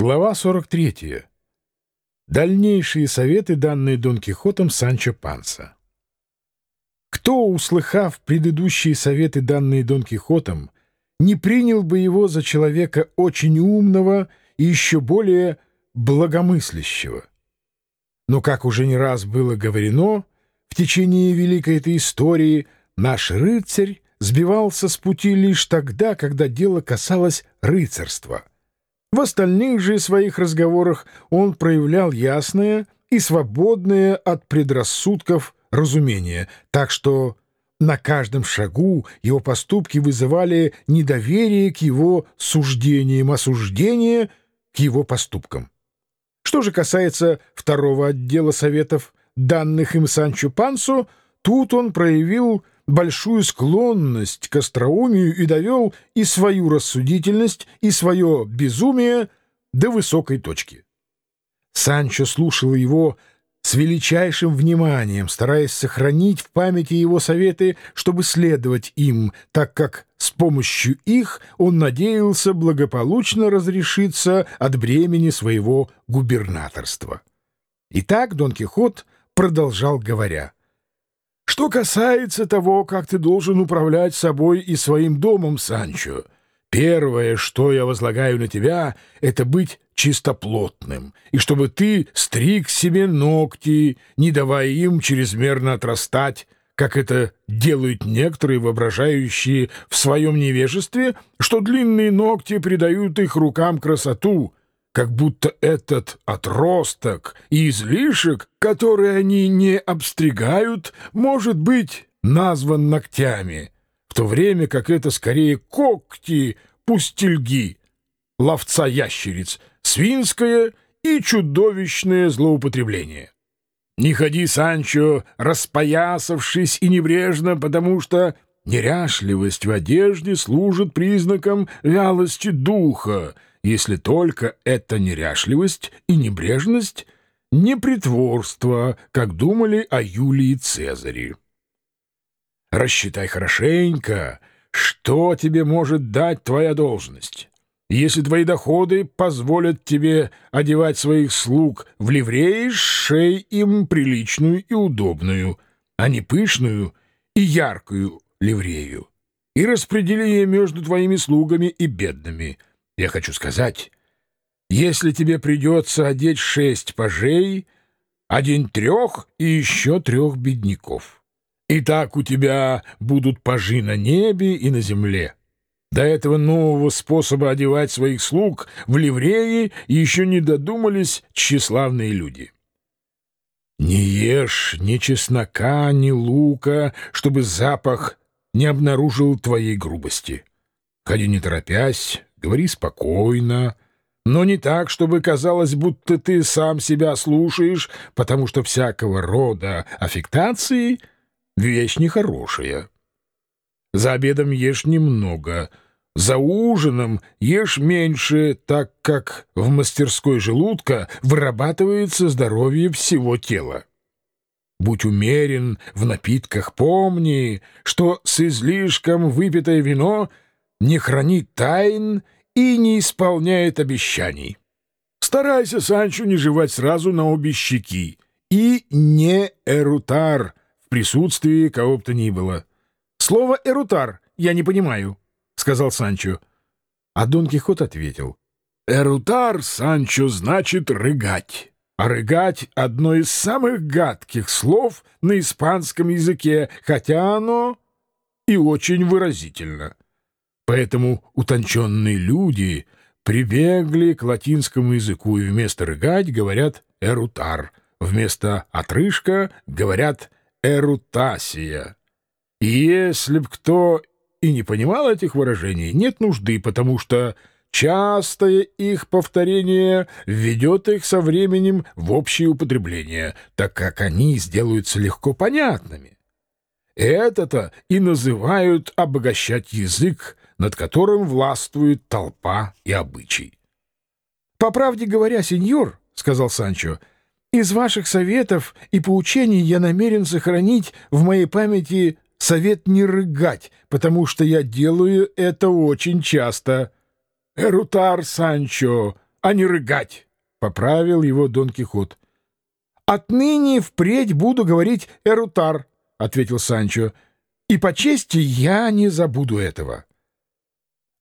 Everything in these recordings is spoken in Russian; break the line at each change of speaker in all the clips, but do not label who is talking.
Глава 43. Дальнейшие советы, данные Дон Кихотом Санчо Панса. Кто, услыхав предыдущие советы, данные Дон Кихотом, не принял бы его за человека очень умного и еще более благомыслящего? Но, как уже не раз было говорено, в течение великой этой истории наш рыцарь сбивался с пути лишь тогда, когда дело касалось рыцарства — в остальных же своих разговорах он проявлял ясное и свободное от предрассудков разумение, так что на каждом шагу его поступки вызывали недоверие к его суждениям, осуждение к его поступкам. Что же касается второго отдела советов, данных им Санчо Пансу, тут он проявил большую склонность к остроумию и довел и свою рассудительность, и свое безумие до высокой точки. Санчо слушал его с величайшим вниманием, стараясь сохранить в памяти его советы, чтобы следовать им, так как с помощью их он надеялся благополучно разрешиться от бремени своего губернаторства. Итак, Дон Кихот продолжал говоря — что касается того, как ты должен управлять собой и своим домом, Санчо, первое, что я возлагаю на тебя, это быть чистоплотным, и чтобы ты стриг себе ногти, не давая им чрезмерно отрастать, как это делают некоторые, воображающие в своем невежестве, что длинные ногти придают их рукам красоту, как будто этот отросток и излишек, который они не обстригают, может быть назван ногтями, в то время как это скорее когти пустельги, ловца ящериц, свинское и чудовищное злоупотребление. Не ходи, Санчо, распоясавшись и небрежно, потому что неряшливость в одежде служит признаком вялости духа, если только это неряшливость и небрежность, не притворство, как думали о Юлии Цезаре. Рассчитай хорошенько, что тебе может дать твоя должность. Если твои доходы позволят тебе одевать своих слуг в ливреи, шей им приличную и удобную, а не пышную и яркую ливрею, и распредели ее между твоими слугами и бедными — я хочу сказать, если тебе придется одеть шесть пажей, один трех и еще трех бедняков. И так у тебя будут пажи на небе и на земле. До этого нового способа одевать своих слуг в ливреи еще не додумались тщеславные люди. Не ешь ни чеснока, ни лука, чтобы запах не обнаружил твоей грубости. Ходи не торопясь, говори спокойно, но не так, чтобы казалось, будто ты сам себя слушаешь, потому что всякого рода аффектации — вещь нехорошая. За обедом ешь немного, за ужином ешь меньше, так как в мастерской желудка вырабатывается здоровье всего тела. Будь умерен в напитках, помни, что с излишком выпитое вино — не хранит тайн и не исполняет обещаний. Старайся, Санчо, не жевать сразу на обе щеки и не эрутар в присутствии кого бы то ни было. Слово «эрутар» я не понимаю, — сказал Санчо. А Дон Кихот ответил. «Эрутар, Санчо, значит рыгать». А рыгать — одно из самых гадких слов на испанском языке, хотя оно и очень выразительно. Поэтому утонченные люди прибегли к латинскому языку и вместо «рыгать» говорят «эрутар», вместо «отрыжка» говорят «эрутасия». И если б кто и не понимал этих выражений, нет нужды, потому что частое их повторение введет их со временем в общее употребление, так как они сделаются легко понятными. Это-то и называют обогащать язык, над которым властвует толпа и обычай. — По правде говоря, сеньор, — сказал Санчо, — из ваших советов и поучений я намерен сохранить в моей памяти совет не рыгать, потому что я делаю это очень часто. — Эрутар, Санчо, а не рыгать, — поправил его Дон Кихот.
— Отныне впредь буду говорить «эрутар», — ответил Санчо, — и по чести я не забуду этого.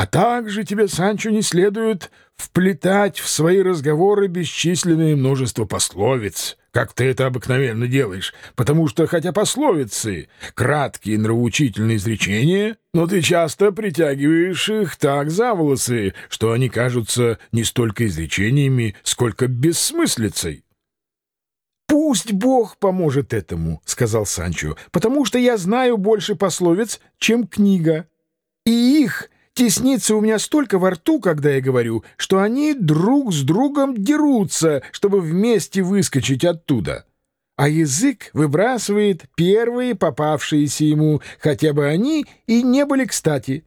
А также тебе, Санчо, не следует вплетать в свои разговоры бесчисленное множество пословиц, как ты это обыкновенно делаешь, потому что, хотя пословицы — краткие нравоучительные изречения, но ты часто притягиваешь их так за волосы, что они кажутся не столько изречениями, сколько бессмыслицей.
«Пусть Бог поможет этому», — сказал Санчо, — «потому что я знаю больше пословиц, чем книга, и их Теснится у меня столько во рту, когда я говорю, что они друг с другом дерутся, чтобы вместе выскочить оттуда. А язык выбрасывает первые попавшиеся ему, хотя бы они и не были кстати.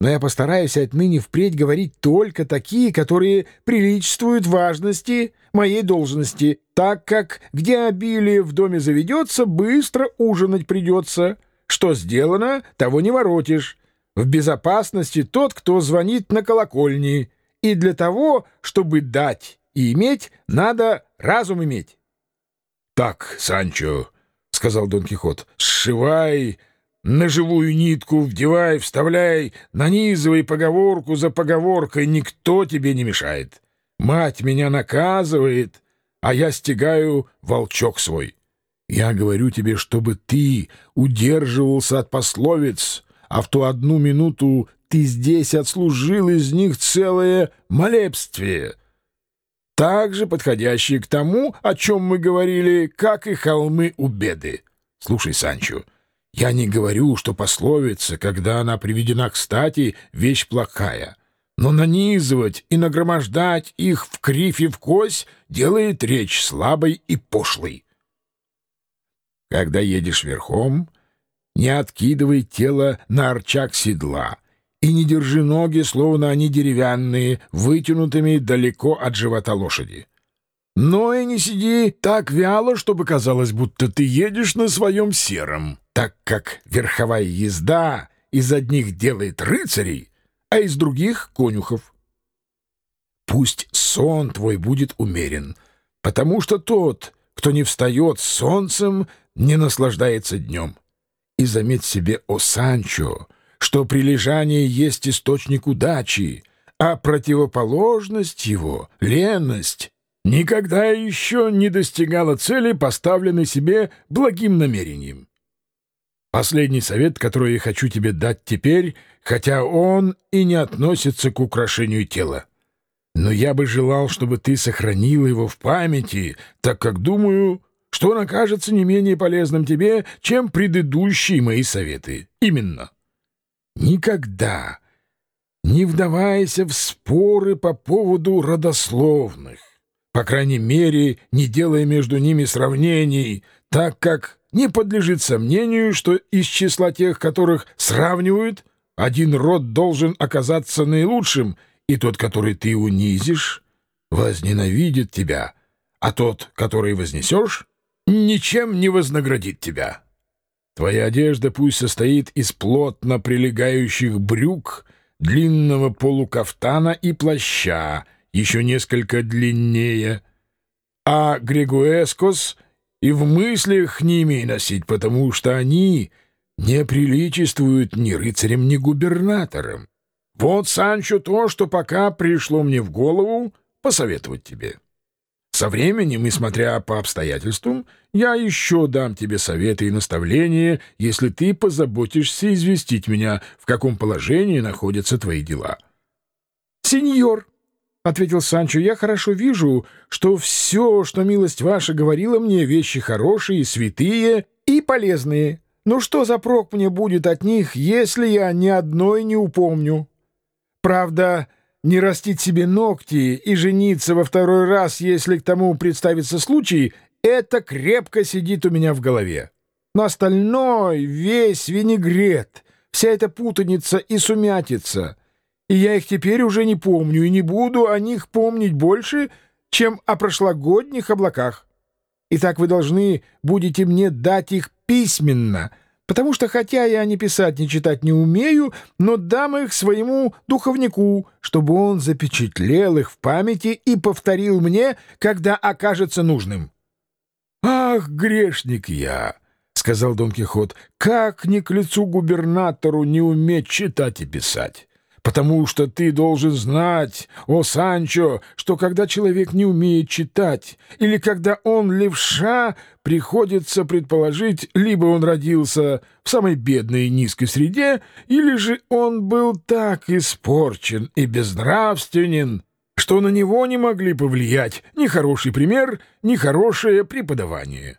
Но я постараюсь отныне впредь говорить только такие, которые приличествуют важности моей должности, так как где обилие в доме заведется, быстро ужинать придется. Что сделано, того не воротишь. В безопасности тот, кто звонит на колокольни, и для того, чтобы дать и иметь, надо разум иметь.
— Так, Санчо, — сказал Дон Кихот, — сшивай на живую нитку, вдевай, вставляй, нанизывай поговорку за поговоркой, никто тебе не мешает. Мать меня наказывает, а я стегаю волчок свой. Я говорю тебе, чтобы ты удерживался от пословиц, а в ту одну минуту ты здесь отслужил из них целое молебствие, также подходящее к тому, о чем мы говорили, как и холмы у беды. Слушай, Санчо, я не говорю, что пословица, когда она приведена кстати, вещь плохая, но нанизывать и нагромождать их в кривь и в кось делает речь слабой и пошлой. Когда едешь верхом, не откидывай тело на арчак седла и не держи ноги, словно они деревянные, вытянутыми далеко от живота лошади. Но и не сиди так вяло, чтобы казалось, будто ты едешь на своем сером, так как верховая езда из одних делает рыцарей, а из других — конюхов. Пусть сон твой будет умерен, потому что тот, кто не встает с солнцем, не наслаждается днем. И заметь себе, о Санчо, что прилежание есть источник удачи, а противоположность его — ленность — никогда еще не достигала цели, поставленной себе благим намерением. Последний совет, который я хочу тебе дать теперь, хотя он и не относится к украшению тела. Но я бы желал, чтобы ты сохранил его в памяти, так как, думаю, что он окажется не менее полезным тебе, чем предыдущие мои советы. Именно. Никогда не вдавайся в споры по поводу родословных, по крайней мере, не делая между ними сравнений, так как не подлежит сомнению, что из числа тех, которых сравнивают, один род должен оказаться наилучшим, и тот, который ты унизишь, возненавидит тебя, а тот, который вознесешь, ничем не вознаградит тебя. Твоя одежда пусть состоит из плотно прилегающих брюк, длинного полукафтана и плаща, еще несколько длиннее. А Григуэскос и в мыслях не имей носить, потому что они не приличествуют ни рыцарям, ни губернаторам. Вот, Санчо, то, что пока пришло мне в голову посоветовать тебе. Со временем и по обстоятельствам, я еще дам тебе советы и наставления, если ты позаботишься известить меня, в каком положении находятся твои дела.
— Сеньор, — ответил Санчо, — я хорошо вижу, что все, что милость ваша говорила мне, вещи хорошие, святые и полезные. Но что за прок мне будет от них, если я ни одной не упомню? Правда, — не растить себе ногти и жениться во второй раз, если к тому представится случай, это крепко сидит у меня в голове. Но остальной, весь винегрет, вся эта путаница и сумятица, и я их теперь уже не помню и не буду о них помнить больше, чем о прошлогодних облаках. Итак, вы должны будете мне дать их письменно, потому что хотя я ни писать, ни читать не умею, но дам их своему духовнику, чтобы он запечатлел их в памяти и повторил мне, когда окажется нужным».
«Ах, грешник я!» — сказал Дон Кихот. «Как ни к лицу губернатору не уметь читать и писать!» Потому что ты должен знать, о Санчо, что когда человек не умеет читать, или когда он левша, приходится предположить, либо он родился в самой бедной и низкой среде, или же он был так испорчен и безнравственен, что на него не могли повлиять ни хороший пример, ни хорошее преподавание.